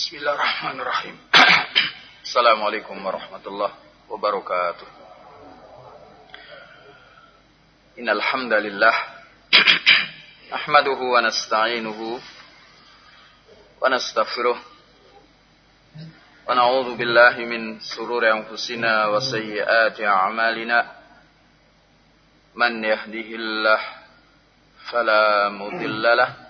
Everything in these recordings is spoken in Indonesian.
Bismillahirrahmanirrahim. Assalamualaikum warahmatullahi wabarakatuh. Innal hamdalillah nahmaduhu wa nasta'inuhu wa nastaghfiruh wa na'udzu billahi min sururi anfusina wa sayyiati a'malina man yahdihillah fala mudilla lahu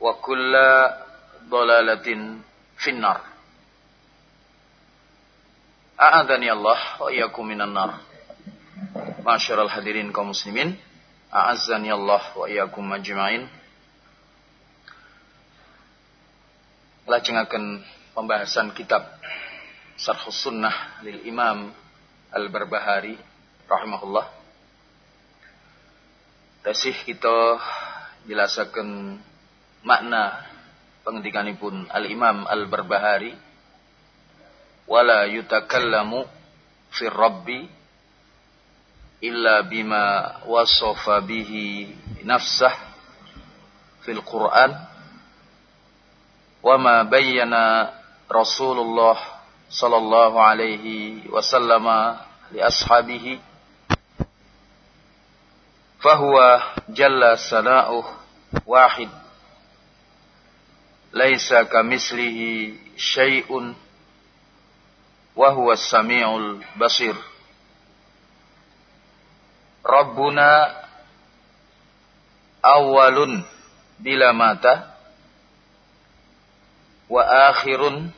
wa kulla dolalatin finnar. A'adhani Allah wa iyakum minan nar. Masyarul hadirin kaum muslimin. A'azzani Allah wa iyakum majma'in. Lajengaken pembahasan kitab Sarhus Sunnah lil Imam Al-Barbahari rahimahullah. Tasih kita jelasaken makna pengendikanipun Al-Imam Al-Barbahari wala yutakallamu fi rabbi illa bima wasafa bihi nafsah fil Quran wa ma bayyana Rasulullah sallallahu alaihi wasallam li ashabihi fahuwa jalla sana'uh wahid ليس كمثله شيء وهو السميع البصير. ربنا أول بلا مات وآخر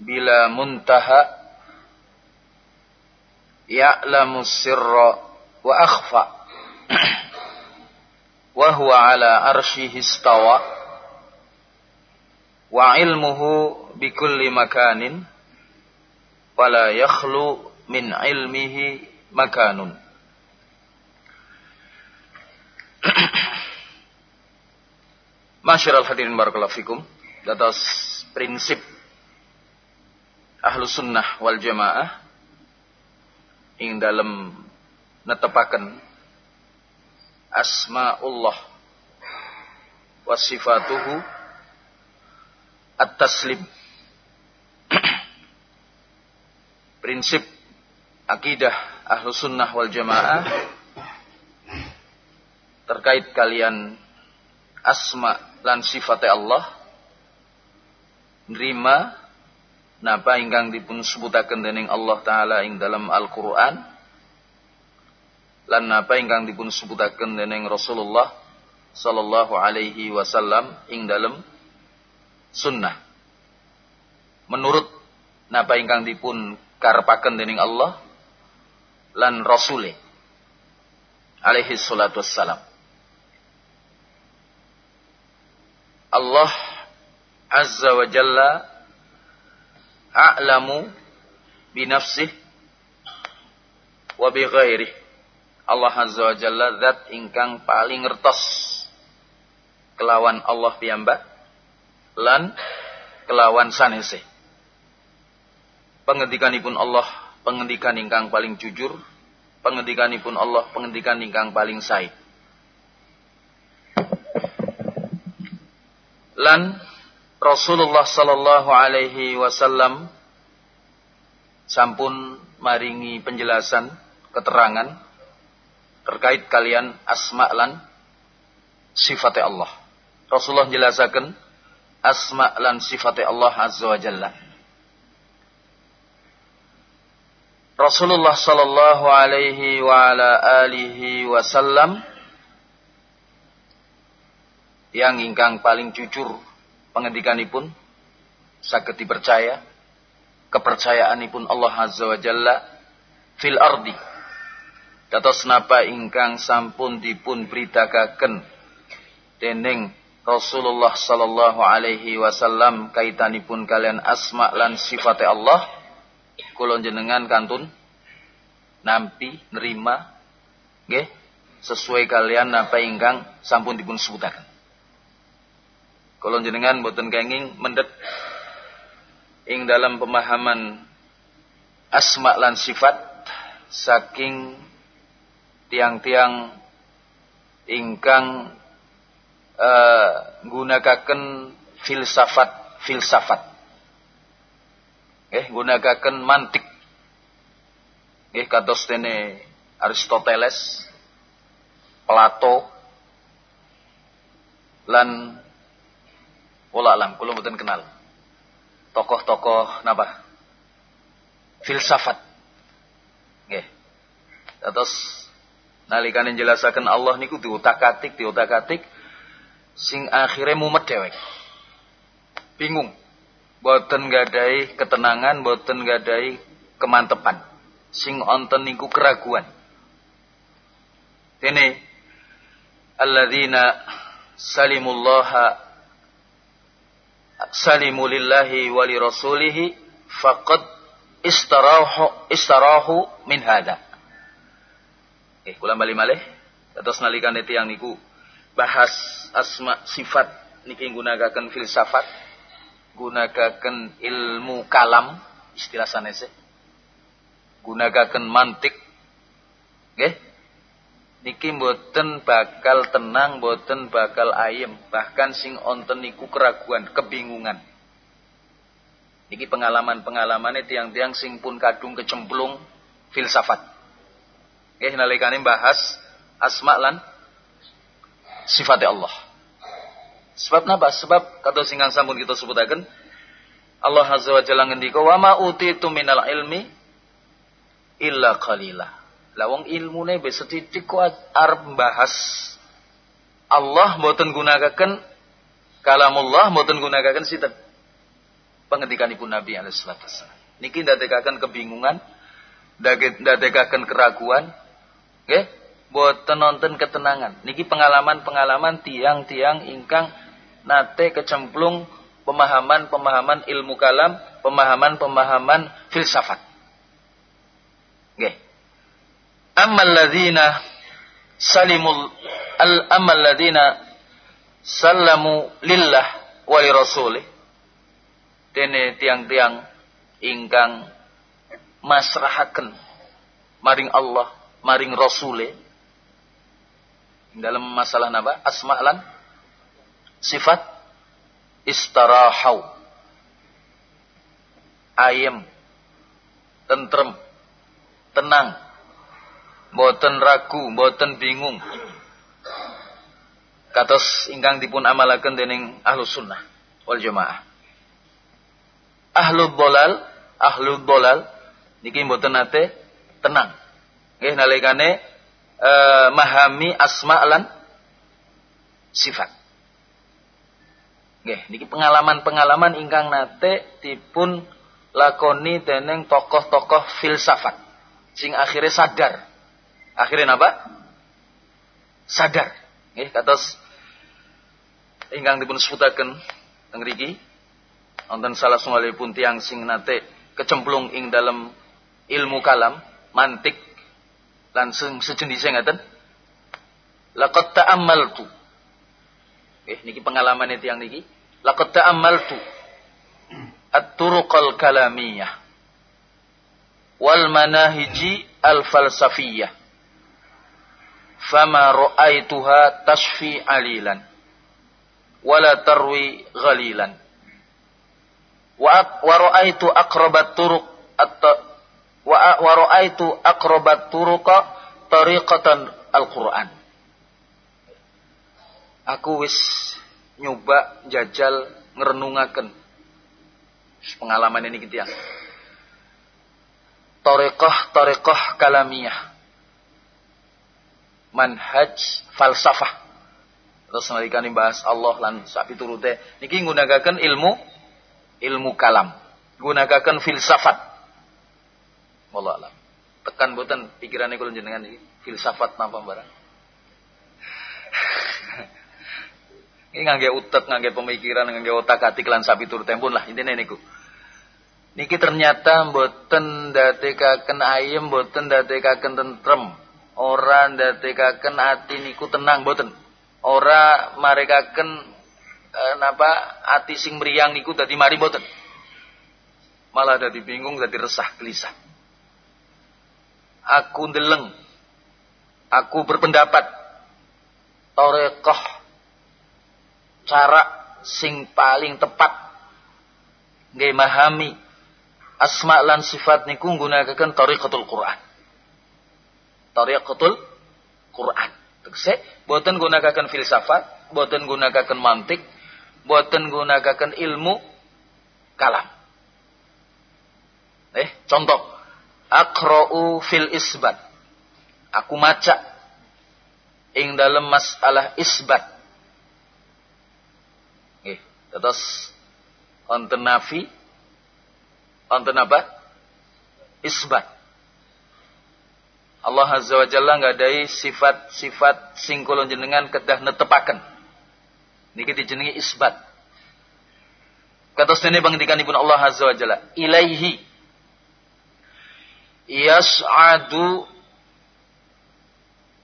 بلا منتهى. يعلم السر وأخفى. وهو على عرشه استوى. Wa ilmuhu bikulli makanin wala yakhlu min ilmihi makanun. Masyiral hadirin barakallahu fikum atas prinsip ahlu sunnah wal jamaah ing dalam netepaken asmaullah wa sifatuhu at-taslim. Prinsip akidah ahlu sunnah wal jamaah terkait kalian asma lan sifat Allah nerima napa ingkang dipun sebutaken dening Allah taala ing dalam Al-Qur'an lan napa ingkang dipun sebutaken dening Rasulullah sallallahu alaihi wasallam ing dalam sunnah. menurut napa ingkang dipun karepaken dening Allah lan Rasule alaihi salatu wassalam. Allah Azza wa Jalla a'lamu bi nafsih wa bi ghairih. Allah Azza wa Jalla zat ingkang paling ngertos kelawan Allah piyambak lan kelawan sanese. Pengendikanipun Allah pengendikan ingkang paling jujur, pengendikanipun Allah pengendikan ingkang paling sae. Lan Rasulullah sallallahu alaihi wasallam sampun maringi penjelasan, keterangan terkait kalian asma lan sifat Allah. Rasulullah jelasaken asma lan sifat Allah azza wa jalla. Rasulullah sallallahu alaihi wa ala alihi wasallam yang ingkang paling jujur pengendikanipun saged dipercaya kepercayaanipun Allah Azza wa Jalla fil ardi dados napa ingkang sampun dipun beritakaken dening Rasulullah sallallahu alaihi wasallam kaitanipun kalian asma lan sifat Allah kula jenengan kantun nampi nerima nggih sesuai kalian napa ingkang sampun dipun sebutaken. Kalau jenengan boten kenging mendet ing dalam pemahaman asma lan sifat saking tiang-tiang ingkang uh, gunakaken filsafat filsafat eh gunakaken mantik eh kados dene Aristoteles Plato lan Wala alam, kula mboten kenal. Tokoh-tokoh napa? Filsafat. Nggih. Terus nalikane jelasaken Allah niku diutak-atik, diutak-atik sing akhirnya mumet dewek. Bingung. Boten gadai ketenangan, boten gadai kemantepan. Sing onten niku keraguan. Ini alladzina salimullaha salimu lillahi rasulihi faqad istarahu istarahu min hada. Eh, kula bali malih terus nalikane tiyang niku bahas asma sifat niki gunakaken filsafat gunakaken ilmu kalam istilah sanese gunakaken mantik nggih niki mboten bakal tenang, mboten bakal ayem, bahkan sing onten niku keraguan, kebingungan. Niki pengalaman-pengalaman tiang-tiang sing pun kadung kecemplung filsafat. Nggih nalikane bahas asma lan sifat Allah. Sebab napa? Sebab kata singgang sampun kita sebutaken Allah Azza wa Jalla ngendika wa ma utitu minal ilmi illa qalila Lawang ilmune bisa titik kuat arep bahas Allah mboten gunakaken kalamullah mboten gunakaken sinten pengendikanipun Nabi alaihi salatu wasallam. Niki ndadekaken kebingungan, ndadekaken keraguan, nggih, mboten nonton ketenangan. Niki pengalaman-pengalaman tiang-tiang ingkang nate kecemplung pemahaman-pemahaman ilmu kalam, pemahaman-pemahaman filsafat. Nggih amma alladzina salimul al amma alladzina sallamu lillah wa li rasulih dene tiang-tiang ingkang masrahaken maring Allah maring rasule dalam masalah napa asma lan sifat istarahau ayem tentrem tenang boten ragu, boten bingung. Katos ingkang dipun amalaken dening ahlu sunnah wal jamaah. Ahlu bolal, ahlu bolal, niki boten nate tenang. Nggih nalikane eh, mahami asma lan sifat. Nggih, niki pengalaman-pengalaman ingkang nate dipun lakoni dening tokoh-tokoh filsafat sing akhirnya sadar. Akhirnya apa? Sadar. Nggih, kados ingkang dipun sebutaken teng mriki wonten salah pun tiang sing nate kecemplung ing dalam ilmu kalam, mantik langsung sejenis ngaten. Laqad ta'ammaltu. Eh niki pengalaman itu yang niki. Laqad ta'ammaltu at-turuqal kalamiyah wal manahiji al-falsafiyah. Fama ra'aituha tashfi alilan wala tarwi ghalilan. Wa, wa ra'aitu aqrabat turuq wa, wa ra'aitu aqrabat turuqa tariqatan al-Qur'an. Aku wis nyoba jajal ngerenungaken. Pengalaman ini gitu ya. Torekoh torekoh kalamiyah. Manhaj falsafah. Terus nalikan bahas Allah lan sapi turute. Niki nggunakaken ilmu ilmu kalam. Nggunakaken filsafat wallah alam tekan boten pikirannya kula jenengan iki filsafat napa barang Ini ngangge utek, ngangge pemikiran, ngangge otak atik lan sapi tur tempun lah intine niku. Niki ternyata mboten ndadekaken ayem, mboten ndadekaken tentrem. Ora ndadekaken ati niku tenang mboten. Ora marekaken eh, napa ati sing meriang niku dadi mari mboten. Malah dadi bingung, dadi resah, gelisah. Aku ndeleng. Aku berpendapat. Torekoh cara sing paling tepat nggih mahami asma lan sifat niku nggunakaken tariqatul Quran. Tariqatul Quran. Tegese boten gunakaken filsafat, boten gunakaken mantik, boten gunakaken ilmu kalam. Eh, contoh akra'u fil isbat. Aku maca ing dalam masalah isbat Terus wonten nafi wonten apa? Isbat. Allah Azza wa Jalla ngadai sifat-sifat sing kula jenengan kedah netepaken. Niki dijenengi isbat. Kados dene pangendikanipun Allah Azza wa Jalla, ilaihi yas'adu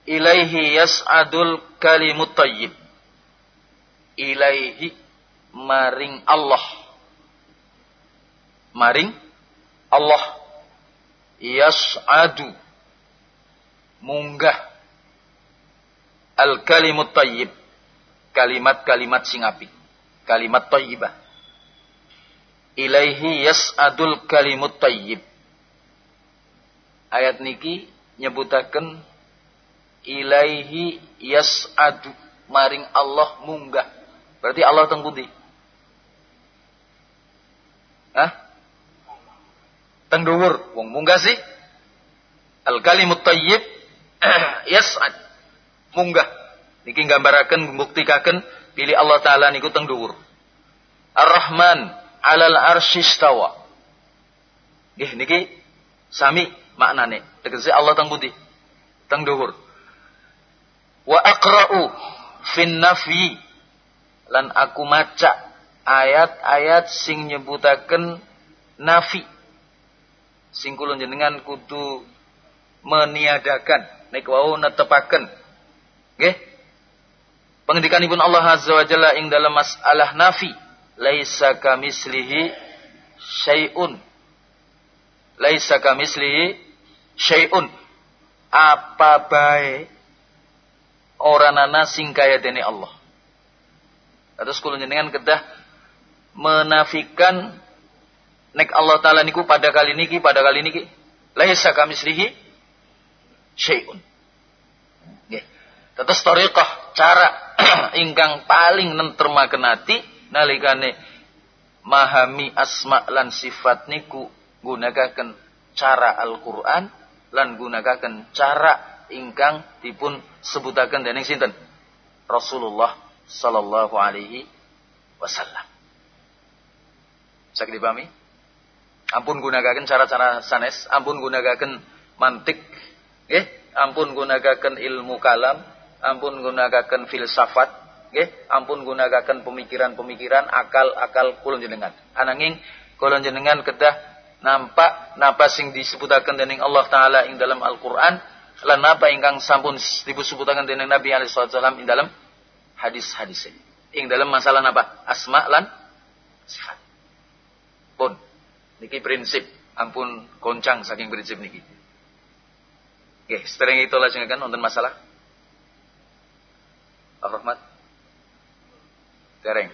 ilaihi yas'adul kalimut thayyib. Ilaihi maring Allah. Maring Allah. Yas'adu. Munggah. Al kalimut tayyib. Kalimat-kalimat sing apik. Kalimat thayyibah ilaihi yas'adul kalimut tayyib ayat niki nyebutaken ilaihi yas'adu maring Allah munggah berarti Allah teng pundi Hah? Teng wong munggah sih. Al kalimut thayyib yas'ad. Munggah. Niki nggambaraken membuktikaken pilih Allah taala niku teng dhuwur. Ar-Rahman 'alal arsy istawa. Nggih niki sami maknane. Tegese Allah teng pundi? Teng dhuwur. Wa aqra'u fin nafyi lan aku maca ayat-ayat sing nyebutaken nafi. Sing kula jenengan kudu meniadakan. Nek wau netepaken. Nggih? Pengendikanipun Allah azza wa jalla ing dalam masalah nafi. Laisa kamislihi syai'un. Laisa kamislihi syai'un apa bae orang nana sing kaya dene Allah Terus kula jenengan kedah menafikan nek Allah taala niku pada kali niki pada kali niki laisa kamislihi syai'un. Nggih. Tetes tariqah cara ingkang paling nentremaken ati nalikane mahami asma lan sifat niku gunakaken cara Al-Qur'an lan gunakaken cara ingkang dipun sebutaken dening sinten Rasulullah sallallahu alaihi wasallam. Bisa dipahami? Ampun gunakan cara-cara sanes, ampun gunakan mantik, nggih, ampun gunakan ilmu kalam, ampun gunakan filsafat, nggih, ampun gunakan pemikiran-pemikiran akal-akal kula jenengan. Ananging kula jenengan kedah nampak napa sing disebutaken dening Allah taala ing dalam Al-Qur'an lan napa ingkang sampun disebutaken dening Nabi alaihi wasallam ing dalam hadis-hadis ing dalam masalah napa asma lan sifat. Pun niki prinsip ampun goncang saking prinsip niki. Oke, sering itu lajengaken nonton masalah. Ar-Rahmat. Gareng.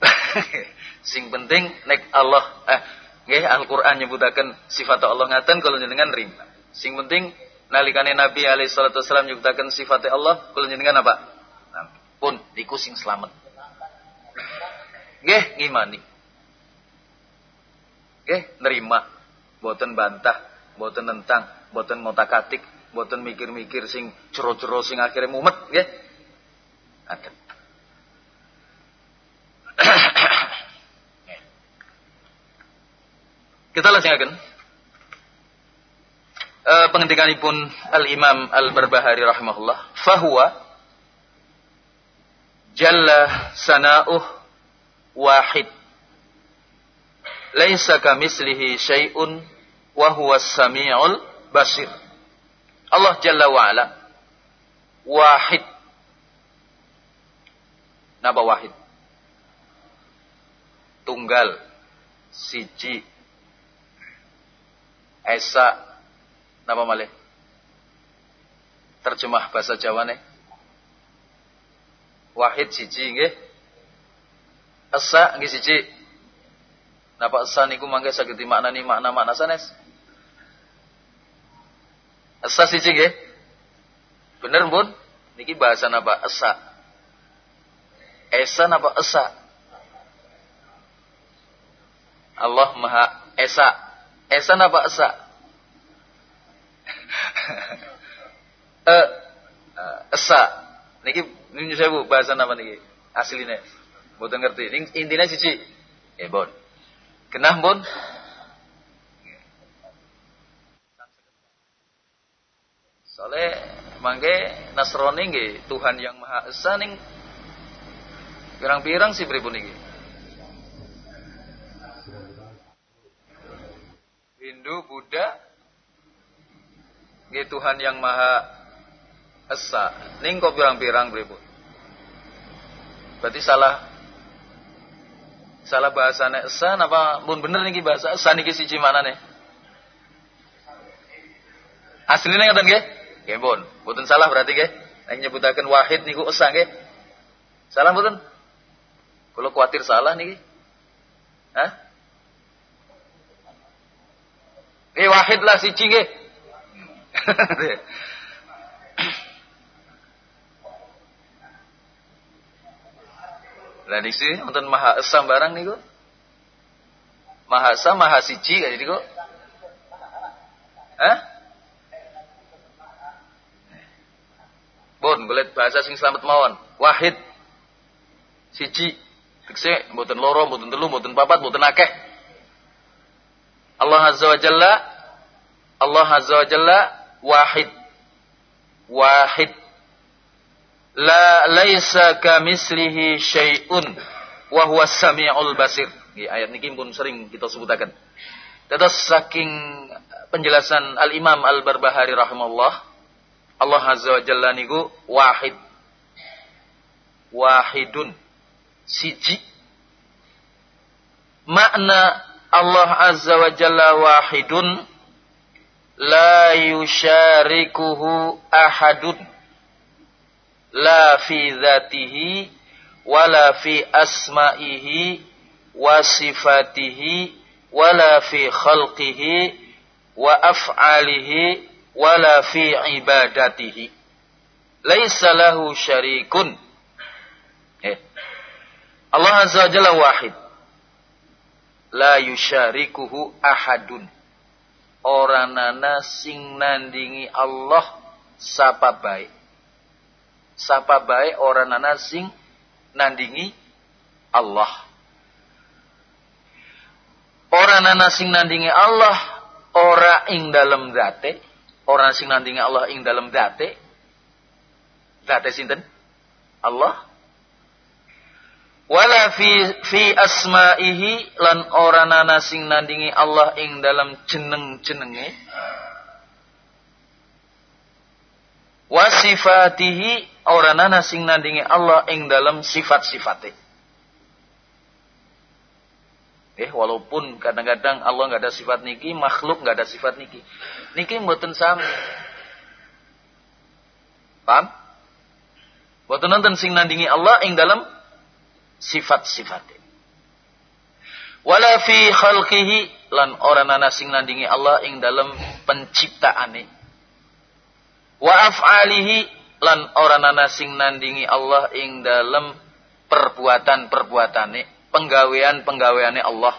Sing penting nek Allah eh nggih Al-Qur'an nyebutaken sifat Allah ngaten kalau jenengan rima. Sing penting nalikane Nabi alaihi salatu wasallam nyebutaken sifat Allah kalau jenengan apa? Pun iku sing slamet. Nggih ngimani. Nggih nerima, boten bantah, boten nentang, boten ngotak-atik, boten mikir-mikir sing cero-cero sing akhirnya mumet nggih. Aten. Kita lajengaken e, pengendikanipun Al-Imam Al-Barbahari rahimahullah, fahuwa jalla sana'uh wahid. Laisa kamislihi syai'un wa huwa samiul basir. Allah jalla wa ala wahid. Napa wahid? Tunggal, siji, Esa napa malih? Terjemah bahasa Jawa nih. Wahid siji nggih. Esa nggih siji. Napa esa niku mangke saged dimaknani makna-makna sanes? Esa siji nggih. Bener pun niki bahasa napa esa? Esa napa esa? Allah Maha Esa. Esa apa esa? eh, esa. Niki ini saya bu bahasa apa niki? Aslinya. Bukan ngerti. Ini intinya cici. Eh bon. Kenah bon? Soalnya mangke Nasrani nggih Tuhan yang Maha Esa ning pirang-pirang sih pripun niki. Hindu, Buddha, Nggih Tuhan yang Maha Esa. Ning kok pirang-pirang pripun? Berarti salah salah bahasane Esa napa mun bener niki bahasa Esa niki siji manane? Asline ngoten nggih? Nggih pun. Mboten salah berarti nggih. Nek nyebutaken wahid niku Esa nggih. Salah mboten? Kalau khawatir salah niki. Hah? Eh wahid lah siji nggih. Lah diksi wonten Maha Esa barang niku. Maha Esa Maha siji kayak niku. Hah? Bon, golek bahasa sing selamat mawon. Wahid. Siji. Tekse mboten loro, mboten telu, mboten papat, mboten akeh. Allah Azza wa Jalla Allah Azza wa Jalla wahid. Wahid. La laisa kamislihi syai'un wa huwa samiul basir. Ini ayat ini pun sering kita sebutakan. Tetes saking penjelasan Al-Imam Al-Barbahari rahimahullah Allah Azza wa Jalla niku wahid. Wahidun. Siji. Makna Allah Azza wa Jalla wahidun la yusyarikuhu ahadun la fi dhatihi wala fi asma'ihi wa sifatihi wala fi khalqihi wa af'alihi wala fi ibadatihi. Laisa lahu syarikun. Eh. Allah Azza wa Jalla wahid la yusyarikuhu ahadun. Orang nana sing nandingi Allah sapa baik. Sapa baik orang nana sing nandingi Allah. Orang nana sing nandingi Allah, ora ing dalam zate, orang sing nandingi Allah ing dalam zate. Zate sinten? Allah. Wala fi fi asma'ihi lan ora nana sing nandingi Allah ing dalam jeneng-jenenge. Wasifatihi ora nana sing nandingi Allah ing dalam sifat-sifate. Eh, walaupun kadang-kadang Allah nggak ada sifat niki, makhluk nggak ada sifat niki. Niki mboten sami. Paham? Mboten nonton sing nandingi Allah ing dalam sifat-sifate. Wala fi khalqihi lan ora nana sing nandingi Allah ing dalam penciptaane. Wa af'alihi lan ora nana sing nandingi Allah ing dalam perbuatan-perbuatane penggawean-penggaweane Allah.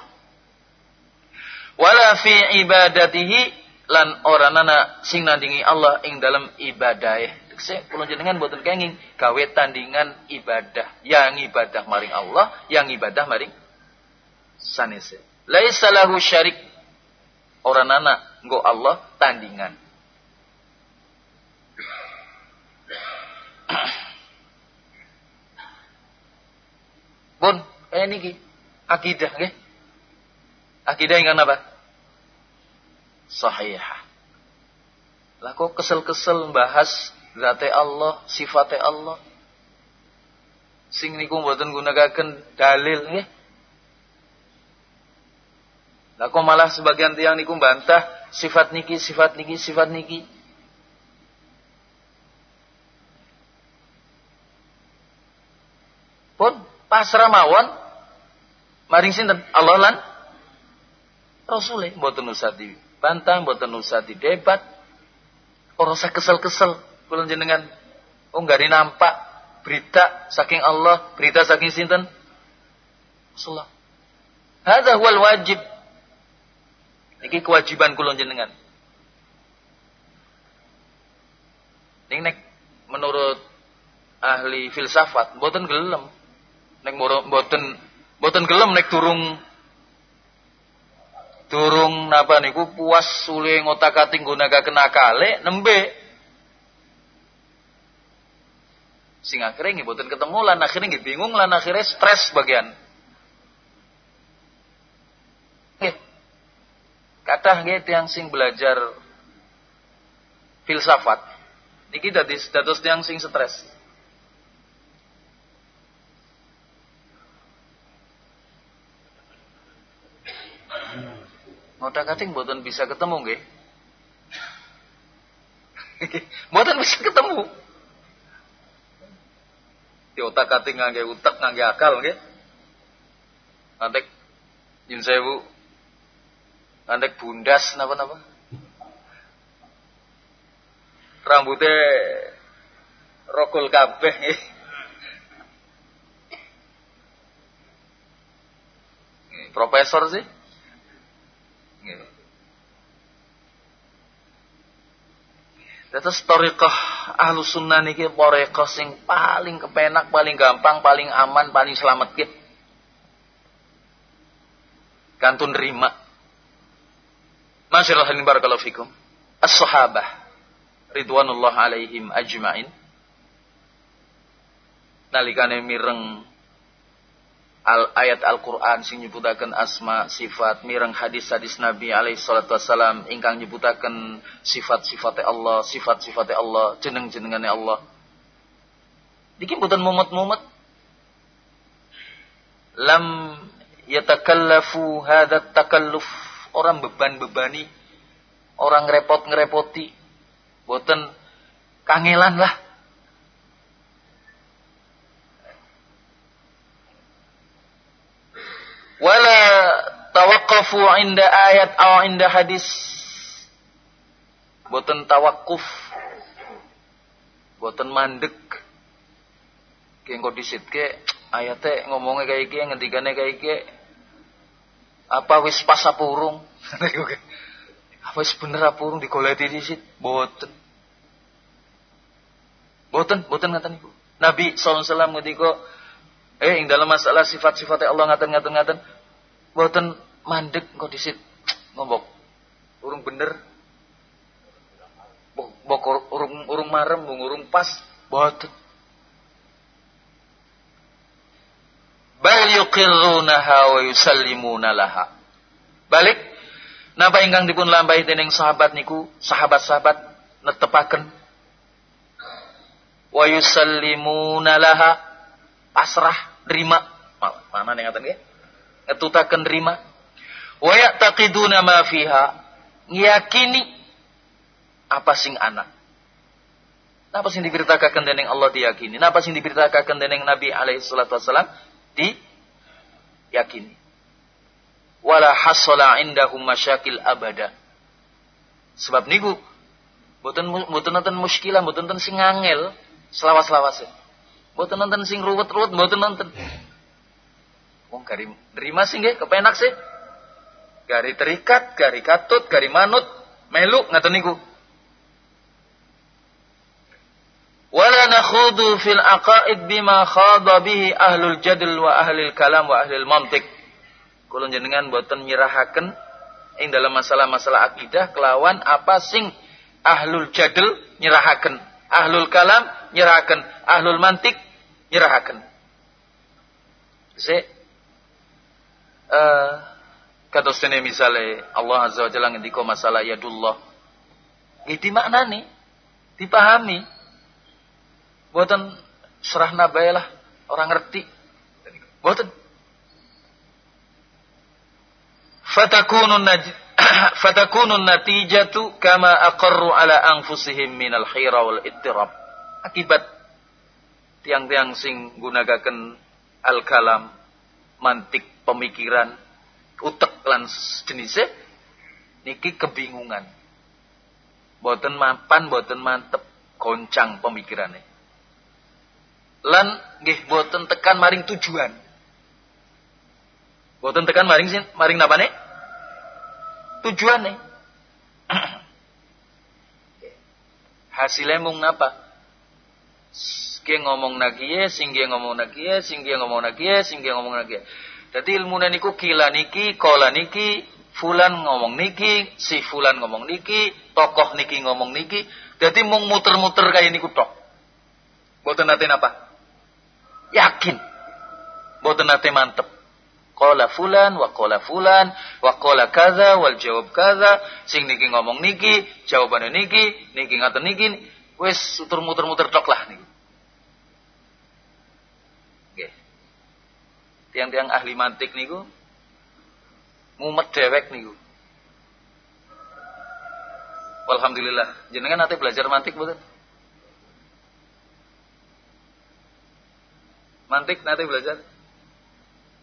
Wala fi ibadatihi lan ora nana sing nandingi Allah ing dalam ibadahe. Saya kula jenengan boten kenging gawe tandingan ibadah. Yang ibadah maring Allah, yang ibadah maring sanese. Laisa lahu syarik. Ora nana nggo Allah tandingan. Bun, Eh niki akidah nggih. Akidah ingkang apa? Sahihah. Lah kok kesel-kesel bahas zate Allah, sifate Allah. Sing niku mboten gunakaken dalil nggih. Lah kok malah sebagian tiang niku bantah sifat niki, sifat niki, sifat niki. Pun pasrah mawon Maring sinten? Allah lan Rasul mboten usah dibantah, mboten usah didebat. Ora usah kesel-kesel kula jenengan. Oh enggak nampak berita saking Allah, berita saking sinten? Rasulullah. Hadza huwal wajib. Iki kewajiban kula jenengan. Ning nek menurut ahli filsafat mboten gelem. Nek mboten Mboten gelem nek durung durung napa niku puas sule ngotak-ating gunakaken akale nembe sing akhirnya nggih mboten ketemu lan akhirnya nggih bingung lan akhirnya stres bagian nggih kathah nggih sing belajar filsafat niki dadi dados tiyang sing stres Ngotak kating mboten bisa ketemu nggih. mboten bisa ketemu. Di otak kating ngangge utak ngangge akal nggih. Nanti yin sewu. Nanti bundas napa-napa. Rambutnya rokul kabeh nggih. Profesor sih. Terus tariqah ahlu sunnah niki tariqah sing paling kepenak, paling gampang, paling aman, paling selamat gitu. Kantun nerima. Masyaallah barakallahu fikum. As-sahabah ridwanullah alaihim ajmain. Nalikane mireng al ayat Al-Qur'an sing nyebutaken asma sifat mireng hadis-hadis Nabi alaihi salatu wasalam ingkang nyebutaken sifat-sifate Allah, sifat-sifate Allah, jeneng-jenengane Allah. Niki mboten mumet-mumet. Lam yatakallafu hadha takalluf. Orang beban-bebani, orang repot-ngerepoti. Boten kangelan lah wala tawaqqafu inda ayat aw inda hadis. Boten tawakuf boten mandek. Ki engko disitke ayate ngomongnya kayak iki ngendikane kayak iki apa wis pas apa urung? Apa wis bener apa urung digoleti disit boten. Boten boten ngaten ibu Nabi SAW ngendika Eh ing dalam masalah sifat-sifat Allah ngaten-ngaten ngaten mboten mandek kok disit ngombok. Urung bener. Bok urung urung marem, urung pas, boten. Bal yuqirrunaha wa yusallimuna laha. Balik napa ingkang dipun lampahi dening sahabat niku, sahabat-sahabat netepaken wa yusallimuna laha pasrah nerima mana nih ngaten nggih ngetutaken nerima wa yaqtaqiduna ma fiha ngiyakini apa sing anak Napa sing diberitakan dening Allah diyakini? Napa sing diberitakan dening Nabi alaihi salatu diyakini? Wala hasala indahum masyakil abada. Sebab niku boten boten nonton muskilah, boten nonton sing angel, selawas-lawase. Mboten nonton sing ruwet-ruwet, mboten nonton. Wong gari nerima sih nggih, kepenak sih. Gari terikat, gari katut, gari manut, melu ngaten niku. Wala nakhudu fil aqaid bima khada bihi ahlul jadl wa ahlul kalam wa ahlul mantik. Kula jenengan boten nyerahaken ing dalam masalah-masalah akidah kelawan apa sing ahlul jadl nyerahaken, ahlul kalam nyerahaken, ahlul mantik nyerahaken. Se uh, kata sene misale Allah azza wa jalla ngendika masalah yadullah. Iki maknane dipahami. Boten serah nabai lah orang ngerti. Boten. Fatakunun naj fatakunun natijatu kama aqarru ala anfusihim minal khira wal ittirab. Akibat tiang-tiang sing gunakaken al-kalam, mantik pemikiran, utek lan jenisnya niki kebingungan. Boten mapan, boten mantep, goncang pemikirannya. Lan nggih boten tekan maring tujuan. Boten tekan maring sin, maring napa nih? Tujuannya. Hasilnya mung napa? Ki ngomong nakiye, sing ngomong nakiye, sing ngomong nakiye, sing ngomong nakiye. Dadi ilmu niku kila niki, kola niki, fulan ngomong niki, si fulan ngomong niki, tokoh niki ngomong niki. Dadi mung muter-muter kayak niku tok. Boten nate napa? Yakin. Boten nate mantep. Kola fulan, wa kola fulan, wa kola kaza, wal jawab kaza, sing niki ngomong niki, jawabannya niki, niki ngaten niki, wes muter muter-muter tok lah niki. tiang-tiang ahli mantik niku mumet dewek niku. Alhamdulillah, jenengan nanti belajar mantik betul? Mantik nanti belajar.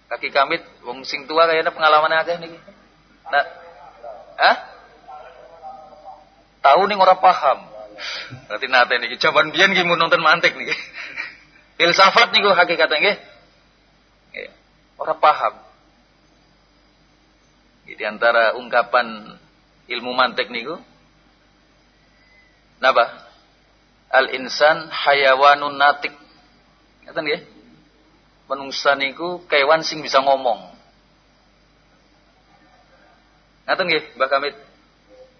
Kaki kamit, wong sing tua kayaknya pengalamannya akeh niki. Nah, ah? Tahu nih orang paham. Berarti nate niki jawaban biyen nggih nonton mantik niki. Filsafat niku hakikatnya nggih. Orang paham. Di antara ungkapan ilmu mantek niku. Napa? Al-insan hayawanun natik. Ngaten nggih? Manungsa niku kewan sing bisa ngomong. Ngaten nggih, Mbah Kamit?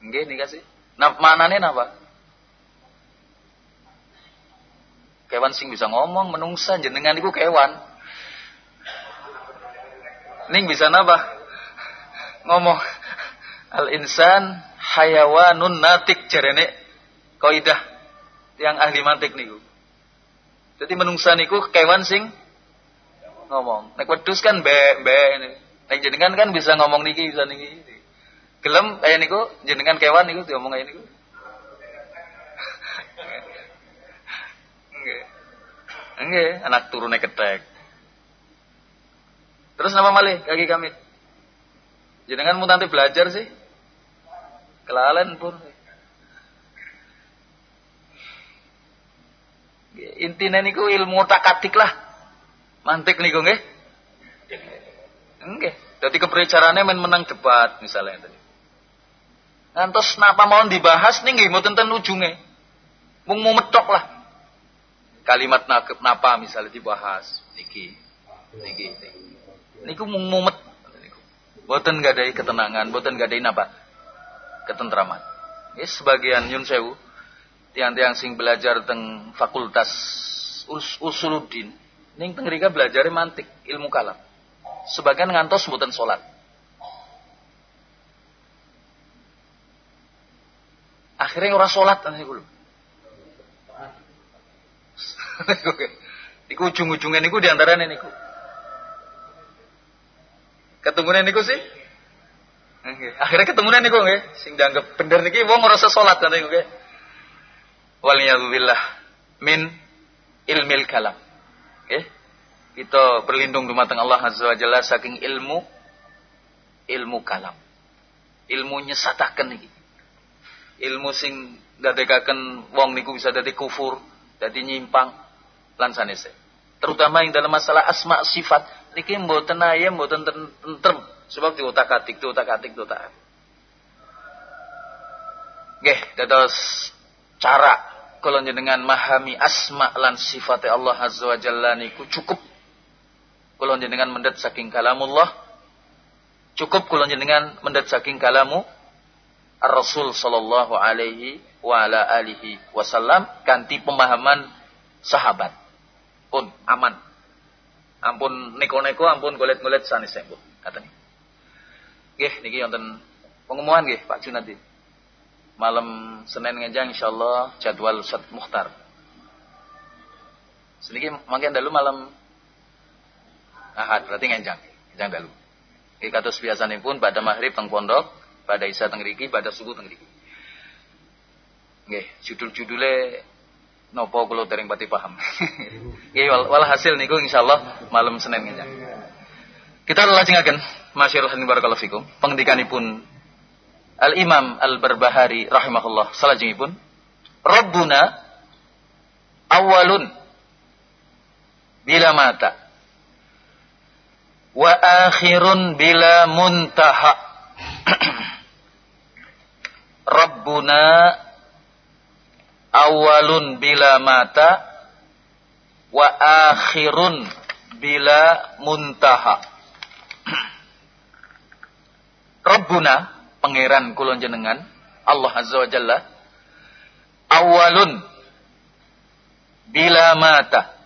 Nggih nih kasih. Nah, manane napa? Kewan sing bisa ngomong, menungsa jenengan niku kewan. Ning bisa napa? Ngomong al insan hayawanun natik jarene kaidah yang ahli mantik niku. Jadi menungsa niku kewan sing ngomong. Nek wedhus kan be be ini. Nek jenengan kan bisa ngomong niki bisa niki. Gelem kaya niku jenengan kewan niku diomong kaya niku. Nggih. Nggih, anak turune ketek. Terus nama malih kaki kami. Jangan mau nanti belajar sih. Kelalen pun. Intinya niku ilmu takatik lah. Mantik niku nggih. Nggih. Dadi kebericaraannya men menang debat misalnya tadi. Ngantos napa mau dibahas nih nggih mboten ten ujunge. Mung metok lah. Kalimat napa misalnya dibahas niki Niki. Niku mumet. Niku. Boten gadai ketenangan, boten gadai apa? Ketentraman. Ya, sebagian Yun Sewu, tiang-tiang sing belajar teng fakultas us usuluddin, ning teng rika belajar mantik, ilmu kalam. Sebagian ngantos boten salat. Akhirnya orang sholat niku lho. Niku ujung-ujungnya niku di antaranya niku. Ketemunya niku sih. Akhirnya ketemunya niku nggih, sing dianggap bener niki wong ngerasa salat niku nggih. Waliyadzubillah min ilmil kalam. Nggih. Kita berlindung dumateng Allah Azza wa Jalla saking ilmu ilmu kalam. Ilmu nyesataken niki. Ilmu sing dadekaken wong niku bisa dadi kufur, dadi nyimpang lan sanese. Terutama yang dalam masalah asma sifat niki mboten ayem mboten tentrem sebab diutak-atik diutak-atik diutak. Nggih, dados cara kalau jenengan memahami asma lan sifat Allah Azza wa Jalla niku cukup. Kalau jenengan mendet saking kalamullah cukup. Kalau jenengan mendet saking kalamu Ar-Rasul sallallahu alaihi wa ala alihi wasallam ganti pemahaman sahabat. Pun aman. Ampun neko-neko ampun golet-golet sanis Bu kata nih Gih, niki wonten pengumuman gih Pak Junadi malam Senin ngejang insyaallah jadwal Ustaz Mukhtar sedikit mungkin dulu malam Ahad berarti ngejang ngejang dulu Iki kados biasane pun pada maghrib teng pondok pada Isa tengriki, pada subuh tengriki. Nggih, judul-judule nopo kula dereng pati paham. Nggih, wal, wal hasil niku insyaallah malam Senin nggih. Kita lajengaken masyarul hadin barakallahu fikum. Pengendikanipun Al Imam Al Barbahari rahimahullah salajengipun Rabbuna awalun bila mata. Wa akhirun bila muntaha. Rabbuna awalun bila mata. Wa akhirun bila muntaha. Rabbuna pangeran kulon jenengan Allah Azza wa Jalla awalun bila mata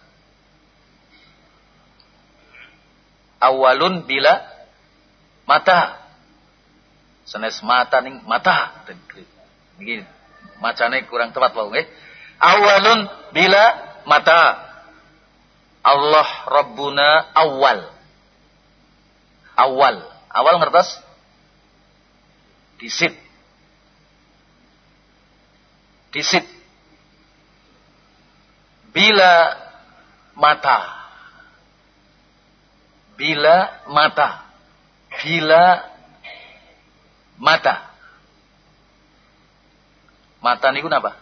awalun bila mata Senes mata ning mata. Niki macane kurang tepat wae nggih. Awalun bila mata. Allah Rabbuna awal. Awal. Awal ngertos? Disit. Disit. Bila mata. Bila mata. Bila mata. Mata niku napa?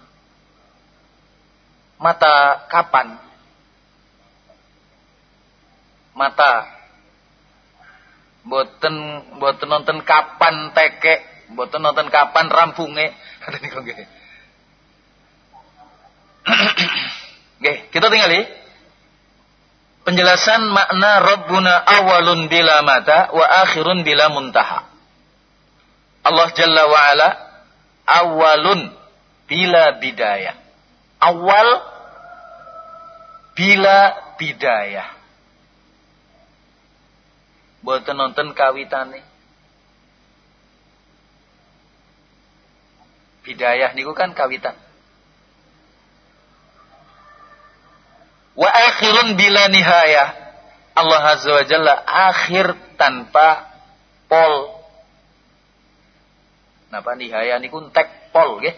Mata kapan? Mata boten boten nonton kapan teke, boten nonton kapan rampunge. niku nggih. Nggih, kita tinggali penjelasan makna Rabbuna awalun bila mata wa akhirun bila muntaha. Allah Jalla wa'ala awalun bila bidayah. Awal bila bidayah. Buat nonton kawitane. Bidayah niku kan kawitan. Wa akhirun bila nihayah. Allah Azza wa Jalla akhir tanpa pol napa nihaya niku entek pol nggih.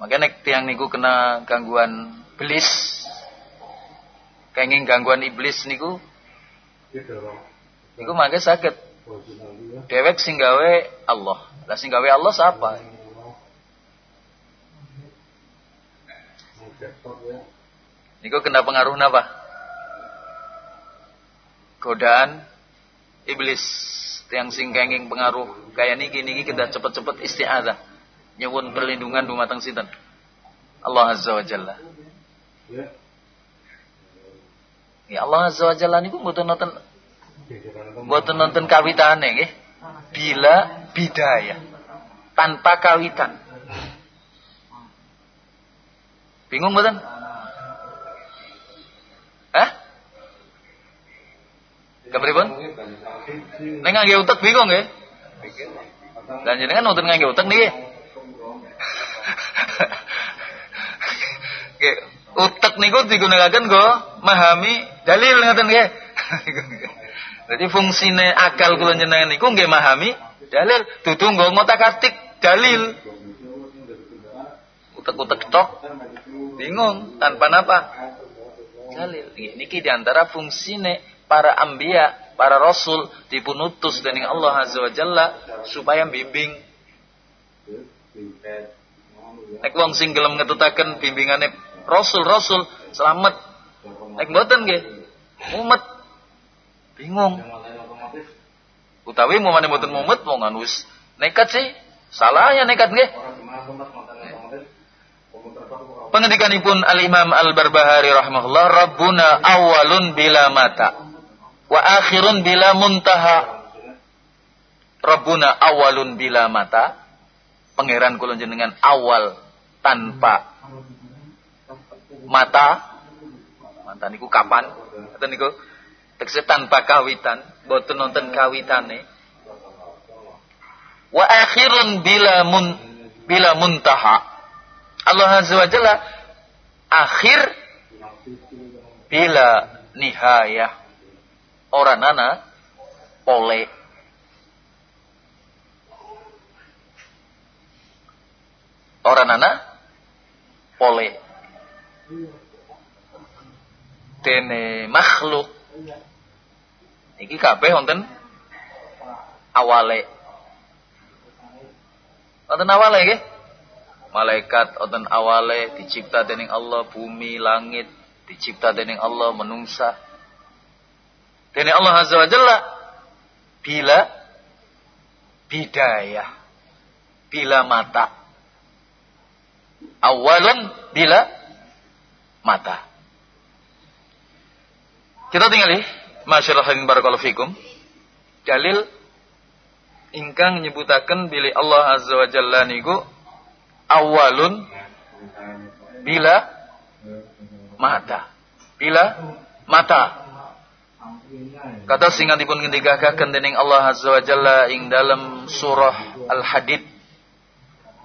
Makanya tiang niku kena gangguan belis, kenging gangguan iblis niku, niku mangke sakit. Dewek sing gawe Allah. Lah sing gawe Allah siapa? Niku kena pengaruh napa? godaan iblis yang sing kenging pengaruh kayak niki niki kita cepet-cepet istiadah nyewun perlindungan dumateng sinten Allah Azza wa Jalla. Ya Allah Azza wa Jalla niku mboten nonton mboten nonton kawitane nggih. Bila bidaya. Tanpa kawitan. Bingung mboten? Hah? Kepripun? Nek ngangge utek bingung nggih. Lan jenengan nonton ngangge utek niki. Utek niku digunakan go memahami dalil ngoten nggih. Jadi fungsine akal kula jenengan niku nggih memahami dalil, dudu nggo ngotak-atik dalil. Utek-utek tok bingung tanpa napa? Dalil. Niki di antara fungsine para ambia, para rasul dipunutus dening Allah Azza wa Jalla supaya bimbing Nek wong sing gelem ngetutaken bimbingane rasul-rasul selamat. Nek mboten nggih, mumet. Bingung. Utawi mau mana mboten mumet wong anu wis nekat sih. Salah ya nekat nggih. Pengendikanipun Al-Imam Al-Barbahari rahimahullah, Rabbuna awalun bila mata wa akhirun bila muntaha. Rabbuna awalun bila mata. Pangeran kula jenengan awal tanpa mata. Mata niku kapan? Kata niku tegese tanpa kawitan, boten nonton kawitane. Wa akhirun bila mun bila muntaha. Allah Azza wa Jalla akhir bila nihayah. Orang nana oleh orang nana oleh dene makhluk iki kabeh wonten awale. Wonten awale nggih. Malaikat wonten awale dicipta dening Allah bumi langit dicipta dening Allah menungsa. Dening Allah azza wa jalla bila bidayah bila mata. Awalan bila mata. Kita tinggali masyarakat hadirin barakallahu fikum. Dalil ingkang nyebutaken bilih Allah azza wa jalla niku awalun bila mata. Bila mata. Kata singatipun ngendikaken dening Allah azza wa jalla ing dalam surah Al-Hadid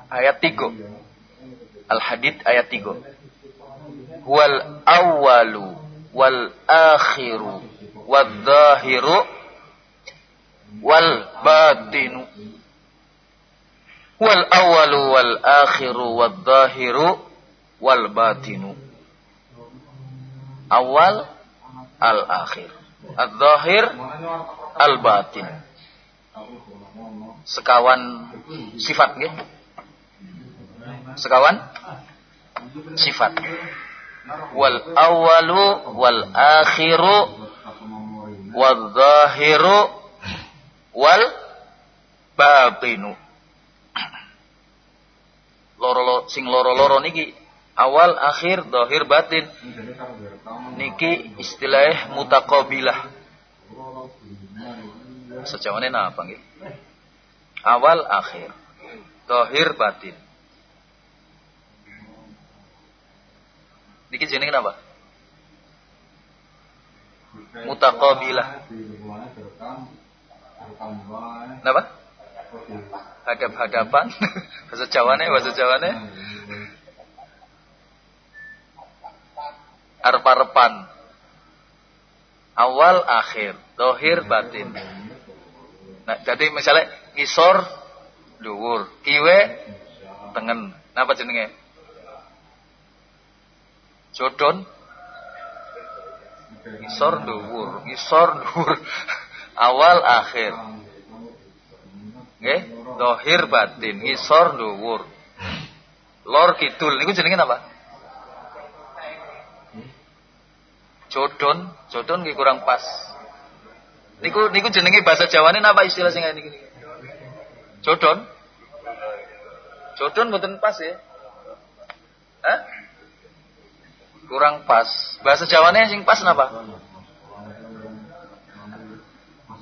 ayat 3. Al-Hadid ayat 3. Wal awwalu wal akhiru wal zahiru wal batinu. Wal awwalu wal akhiru wal zahiru wal batinu. Awal al-akhir. Al-zahir al-batin. Sekawan sifat gitu sekawan sifat wal awalu wal akhiru wal zahiru wal batinu. Loro sing loro-loro niki awal akhir zahir batin. Niki istilah mutaqabilah. Sejawane napa nggih? Awal akhir zahir batin. Dikit jenenge kenapa? Mutaqabilah. Kenapa? Hadap-hadapan. bahasa Jawane, bahasa Jawane. Arep-arepan. Awal akhir, dohir batin. Nah, jadi misalnya ngisor dhuwur, kiwe tengen. Napa jenenge? Jodon Isor dhuwur, isor dhuwur. Awal akhir. Nggih, dohir batin, isor dhuwur. Lor kidul niku jenenge apa? Jodon, jodon nggih kurang pas. Niku niku jenenge bahasa Jawane napa istilah sing niki? Jodon. Jodon mboten pas ya. Hah? Kurang pas. Bahasa Jawanya sing pas napa?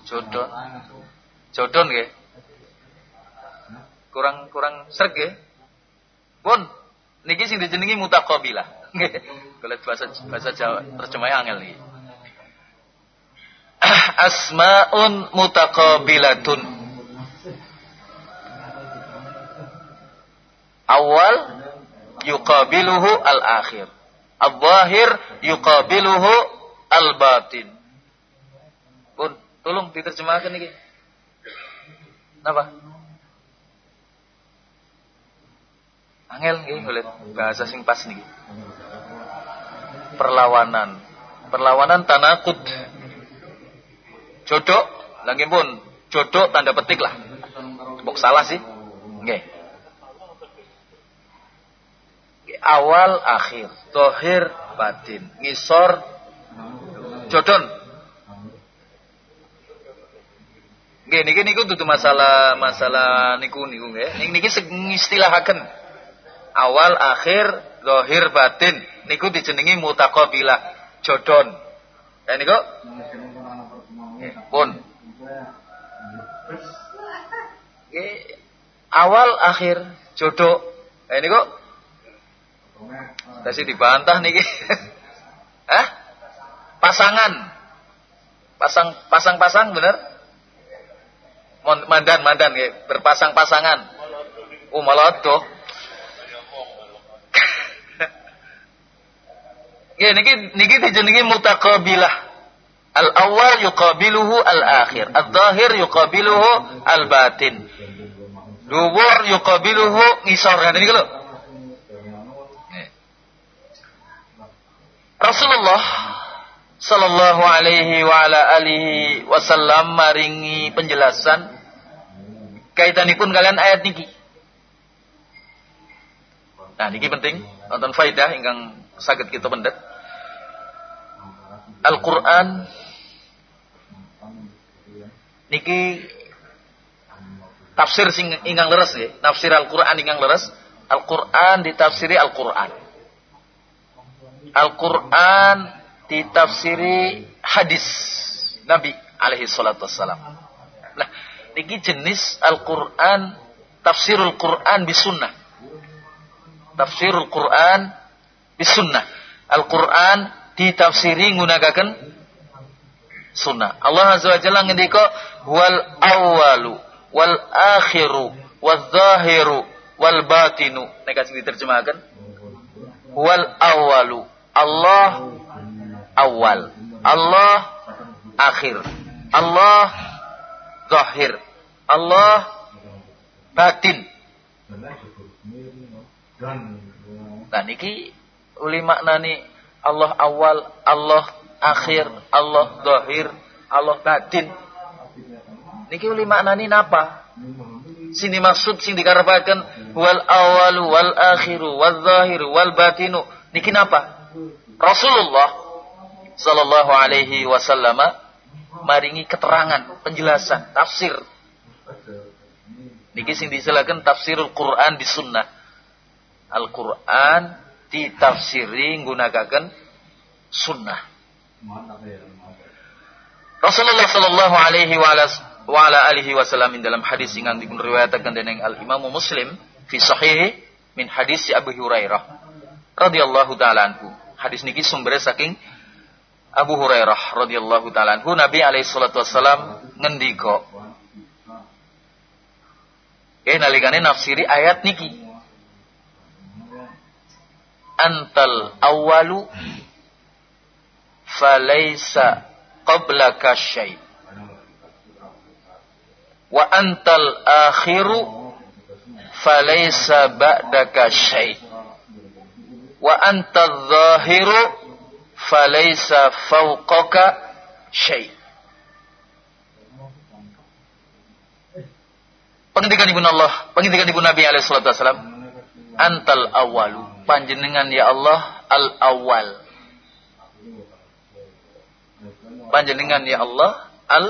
Jodon. Jodon nggih. Kurang kurang nggih. Pun niki sing dijenengi mutaqabilah. Nggih. Kalau bahasa bahasa Jawa terjemahnya angel niki. Asmaun mutaqabilatun. Awal yuqabiluhu al-akhir. Al-zahir yuqabiluhu al-batin. Tolong diterjemahkan ini. Napa? Angel nggih oleh bahasa sing pas niki. Perlawanan. Perlawanan tanakud. Jodoh, lagi pun jodoh tanda petik lah. Bok salah sih. Nggih awal akhir, tohir batin, ngisor jodon. Nggih niki niku dudu masalah masalah niku niku nggih. Niki niki istilahaken. Awal akhir zahir batin niku dijenengi mutaqabilah jodon. Ya niku pun. Awal akhir jodoh. Ya niku Tadi dibantah nih. Hah? Pasangan. Pasang pasang pasang bener? Mandan mandan ya, berpasang-pasangan. Oh tuh. Ya niki niki dijenengi mutaqabilah. Al awal yuqabiluhu al akhir. Al zahir yuqabiluhu al batin. Dubur yuqabiluhu ngisor. Nah, ini kalau Rasulullah sallallahu alaihi wa ala alihi wasallam maringi penjelasan kaitanipun kalian ayat niki. Nah, niki penting nonton faidah ingkang saged kita pendet. Al-Qur'an niki tafsir sing ingkang leres ya, tafsir Al-Qur'an ingkang leres. Al-Qur'an ditafsiri Al-Qur'an. Al-Quran ditafsiri hadis Nabi alaihi salatu wassalam. Nah, ini jenis Al-Quran, tafsirul Quran bisunnah. Tafsirul Quran bisunnah. Al-Quran ditafsiri menggunakan sunnah. Allah Azza wa Jalla ngendika wal awalu wal akhiru wal zahiru wal batinu. Nek diterjemahkan wal awalu Allah awal, Allah akhir, Allah zahir, Allah batin. Nah niki uli maknani Allah awal, Allah akhir, Allah zahir, Allah batin. Niki uli maknani napa? Sini maksud sing dikarepaken wal awal wal akhiru wal zahiru wal batinu. Niki napa? Rasulullah Sallallahu Alaihi Wasallam maringi keterangan, penjelasan, tafsir. Niki sing disilakan tafsirul Quran di sunnah. Al Quran ditafsiri menggunakan sunnah. Rasulullah Sallallahu Alaihi wasallam dalam hadis yang diriwayatkan dengan Al Imam Muslim fi sahih min hadis Abu Hurairah radhiyallahu taala anhu hadis niki sumbernya saking Abu Hurairah radhiyallahu taala anhu. Nabi alaihi salatu wasalam ngendika Eh nalikane nafsiri ayat niki. Antal awalu falaysa qablaka syai. Wa antal akhiru falaysa ba'daka syai' wa anta zahiru falaysa fawqaka syai. Pengendikan ibu Allah, pengendikan ibu Nabi alaihi salatu wasallam, antal awalu, panjenengan ya Allah al awal. Panjenengan ya Allah al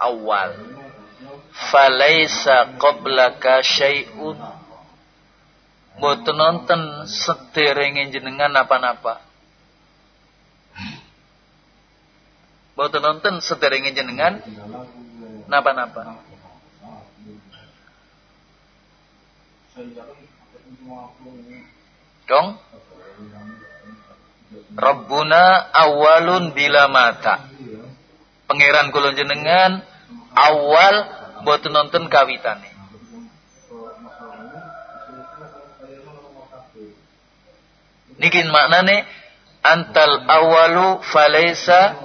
awal. Falaysa qablaka syai'un mboten nonton sederenge jenengan napa-napa. Mboten nonton sederenge jenengan napa-napa. Dong? Rabbuna awalun bila mata. Pangeran kula jenengan awal mboten nonton kawitane. Niki maknane antal awalu falaisa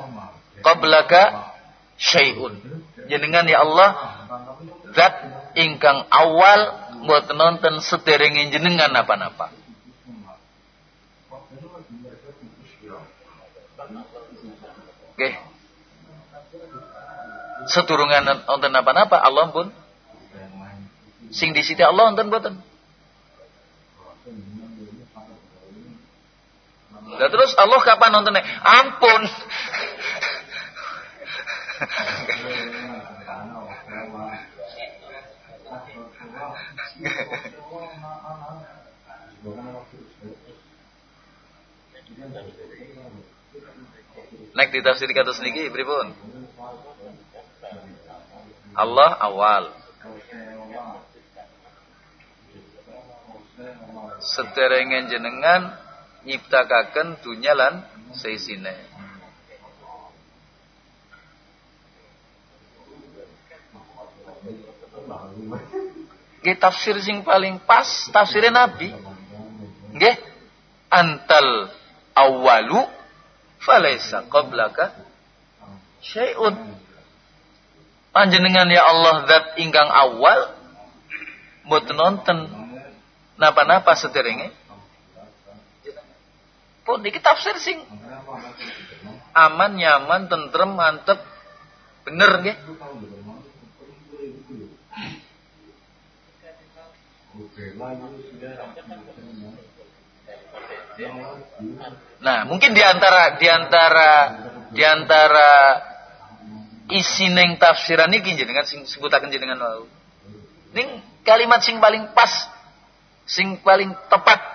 qablaka syai'un. Jenengan ya Allah zat ingkang awal buat nonton sederenge jenengan apa-apa. Oke. Okay. Seturungan nonton apa-apa Allah pun sing di sini Allah nonton buatan. Nah, terus Allah kapan nontonnya? Ampun. Nek ditafsir kata seniki pripun? Allah awal. Sederenge jenengan nyiptakaken dunya lan seisine. Nggih tafsir sing paling pas tafsirnya Nabi. Nggih antal awalu falaisa qablaka syai'un. Panjenengan ya Allah zat ingkang awal mboten nonton napa-napa sederenge pun iki tafsir sing aman, nyaman, tentrem, mantep, bener nggih. Nah, mungkin di antara di antara di antara isi neng tafsiran ini jenengan sing sebutaken jenengan wau. Ning kalimat sing paling pas, sing paling tepat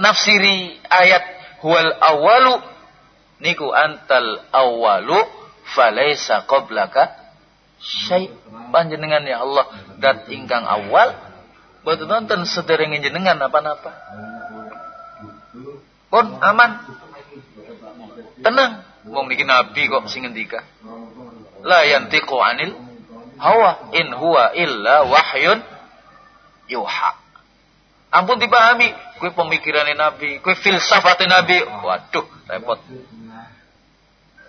nafsiri ayat huwal awalu niku antal awalu falaisa qablaka syai. Panjenengan ya Allah dat ingkang awal boten nonton sedereng jenengan apa-apa. Pun aman. Tenang. Wong niki nabi kok sing ngendika la yantiqu anil hawa in huwa illa wahyun yuha. Ampun dipahami, kue pemikiran Nabi, kue filsafat Nabi. Waduh, repot.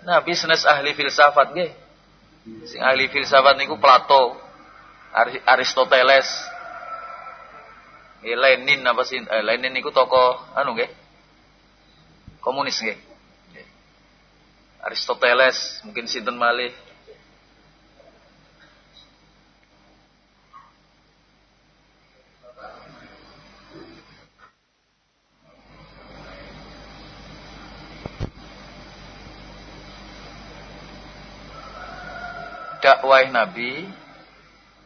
Nabi senes ahli filsafat nggih. Sing ahli filsafat niku Plato, Aristoteles. Lenin apa sih? Eh, Lenin niku tokoh anu nggih. Komunis nggih. Aristoteles, mungkin sinten malih dakwah Nabi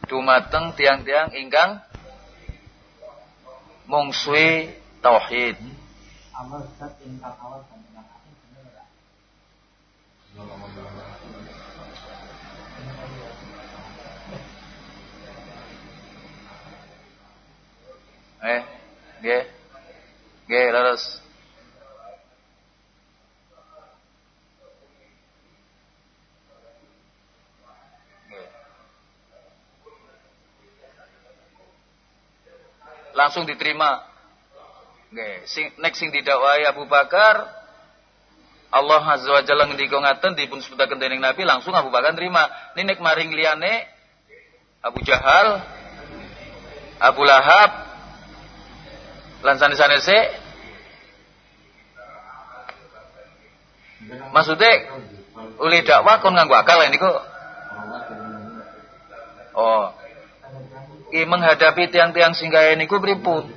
dumateng tiang-tiang ingkang mungsuhi tauhid. Eh, nggih. Nggih, terus. Langsung diterima. Nggih, sing nek sing didakwai Abu Bakar Allah Azza wa Jalla ngendika ngaten dipun sebutaken dening Nabi langsung Abu Bakar terima. Ini nek maring liyane Abu Jahal, Abu Lahab, lan sanes-sanese Maksudnya oleh dakwah kon nganggo akal ini kok. Oh, menghadapi tiang-tiang sing kaya niku pripun?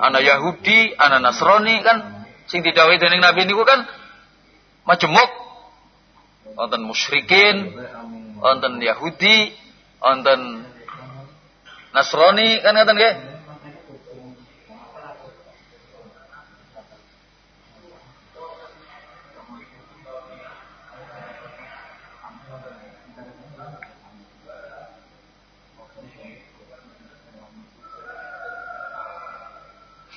Ana Yahudi, ana Nasrani kan sing didhawuhi dening Nabi niku kan majemuk. Wonten musyrikin, wonten Yahudi, wonten Nasrani kan ngoten nggih.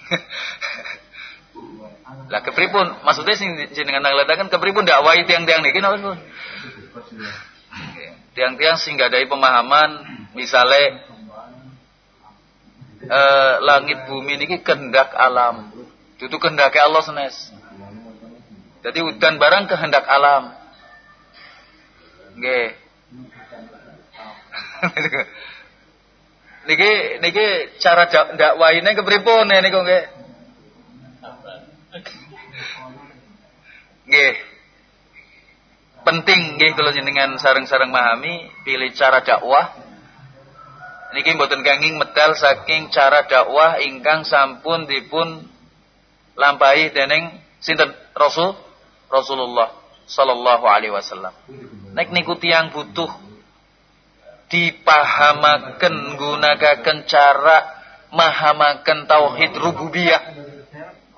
lah kepripun maksudnya sing jenengan ngletaken kepripun dakwahi tiang-tiang niki napa pun tiang-tiang sing gadai pemahaman misalnya eh, langit bumi niki kehendak alam. Itu kehendak Allah senes. Jadi hutan barang kehendak alam. Nggih niki niki cara dakwahine kepripun niku nggih Nggih. Penting nggih kalau jenengan sareng-sareng memahami pilih cara dakwah. Niki mboten kenging medal saking cara dakwah ingkang sampun dipun lampahi dening sinten Rasul Rasulullah sallallahu alaihi wasallam. Nek niku tiyang butuh dipahamaken gunakaken cara mahamaken tauhid rububiyah.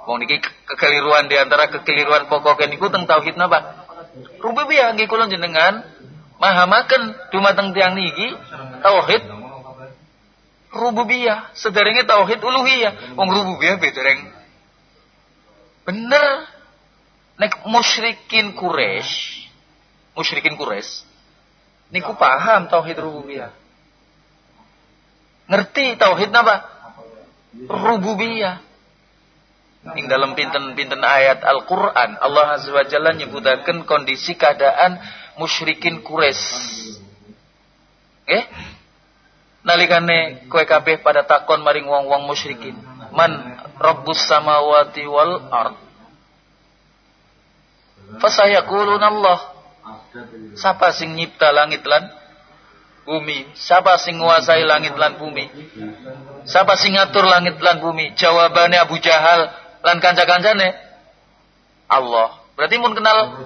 Wong niki kekeliruan di antara kekeliruan pokoknya niku tentang tauhid napa? Rububiyah nggih kula jenengan mahamaken dumateng tiang niki tauhid rububiyah, sederenge tauhid uluhiyah. Wong rububiyah bedereng bener nek musyrikin Quraisy musyrikin Quraisy niku paham tauhid rububiyah. Ngerti tauhid napa? Rububiyah. Ing dalam pinten-pinten ayat Al-Quran Allah Azza wa Jalla nyebutakan kondisi keadaan musyrikin kures. Eh? Nalikane kue kabeh pada takon maring wong-wong musyrikin. Man Rabbus samawati wal ard. Fasayakulun Allah. Siapa sing nyipta langit lan bumi? Siapa sing nguasai langit lan bumi? Siapa sing ngatur langit lan bumi? Jawabannya Abu Jahal lan kanca-kancane Allah. Berarti mun kenal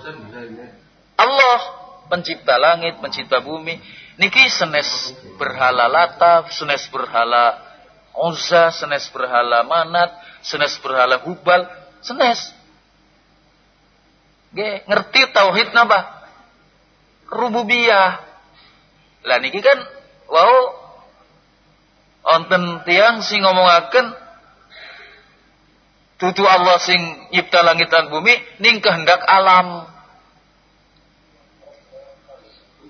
Allah pencipta langit, pencipta bumi. Niki senes berhala Lata, senes berhala Uzza, senes berhala Manat, senes berhala Hubal, senes. Ge, ngerti tauhid napa? Rububiyah. Lah niki kan wow onten tiang sing ngomongaken Tutu Allah sing nyipta langit dan bumi ning kehendak alam.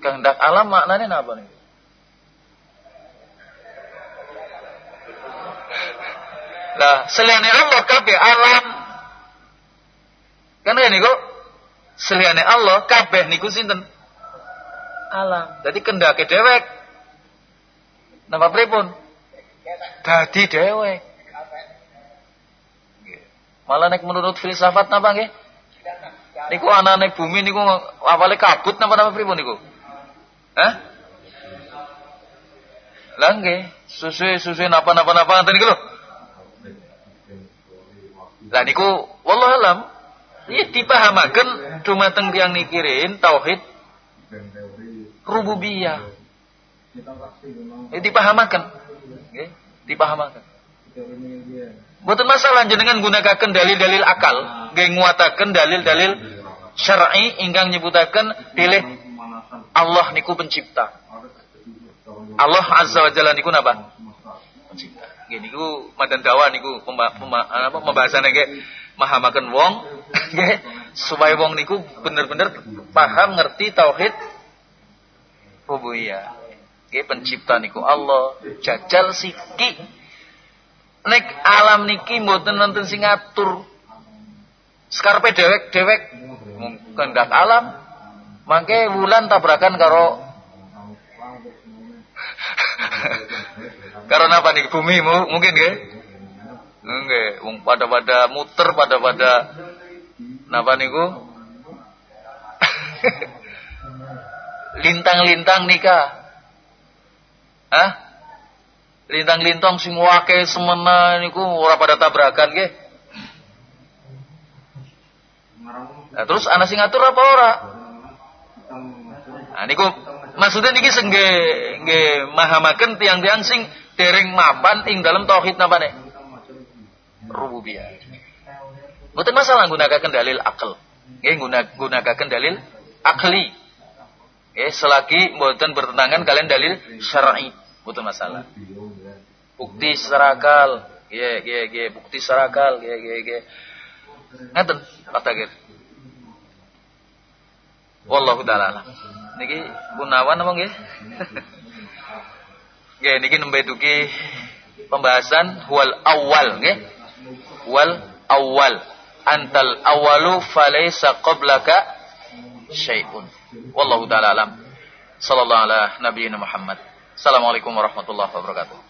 Kehendak alam maknanya apa nih? Lah, selain Allah kabeh alam. Kan ini kok selain Allah kabeh niku sinten? Alam. Jadi kendake dewek. Napa pripun? Dadi dewek. Malah nek menurut filsafat napa nggih? Niku anane bumi niku awale kabut napa napa pripun niku? Hah? Lah nggih, susu-susu napa-napa napa ngoten niku lho. Lah niku wallahu alam Iya dipahamaken dumateng tiyang nikirin tauhid rububiyah. Ini dipahamaken. Nggih, dipahamaken. Bukan masalah jenengan gunakan dalil-dalil akal, nguatakan dalil-dalil syar'i ingkang nyebutaken pilih Allah niku pencipta. Allah azza wa jalla niku napa? Pencipta. Nggih niku madan dawa niku apa pembahasan nggih mahamaken wong nggih supaya wong niku bener-bener paham ngerti tauhid rububiyah. Nggih pencipta niku Allah, jajal siki nek alam niki mboten nonton sing ngatur. Skarpe dewek-dewek kehendak alam. Mangke wulan tabrakan karo karo napa nih bumi mungkin nggih? Nggih, wong pada-pada muter pada-pada napa niku? Lintang-lintang nikah. Hah? lintang-lintang sing wake semena niku ora pada tabrakan nggih. Nah, terus ana sing ngatur apa ora? Nah niku maksudnya niki sing nggih nggih mahamaken tiang-tiang sing dereng mapan ing dalam tauhid napa nek? Rububiyah. Mboten masalah gunakan dalil akal. Nggih gunakan dalil akli. Eh selagi mboten bertentangan kalian dalil syar'i, mboten masalah bukti secara akal Nggih, nggih, nggih, bukti sarakal, nggih, nggih, nggih. Ngaten patagir. Wallahu taala. Niki Gunawan apa nggih? Nggih, niki nembe duki pembahasan wal awal nggih. Wal awal. Antal awalu falaysa qablaka syai'un. Wallahu taala alam. Sallallahu ala nabiyina Muhammad. Assalamualaikum warahmatullahi wabarakatuh.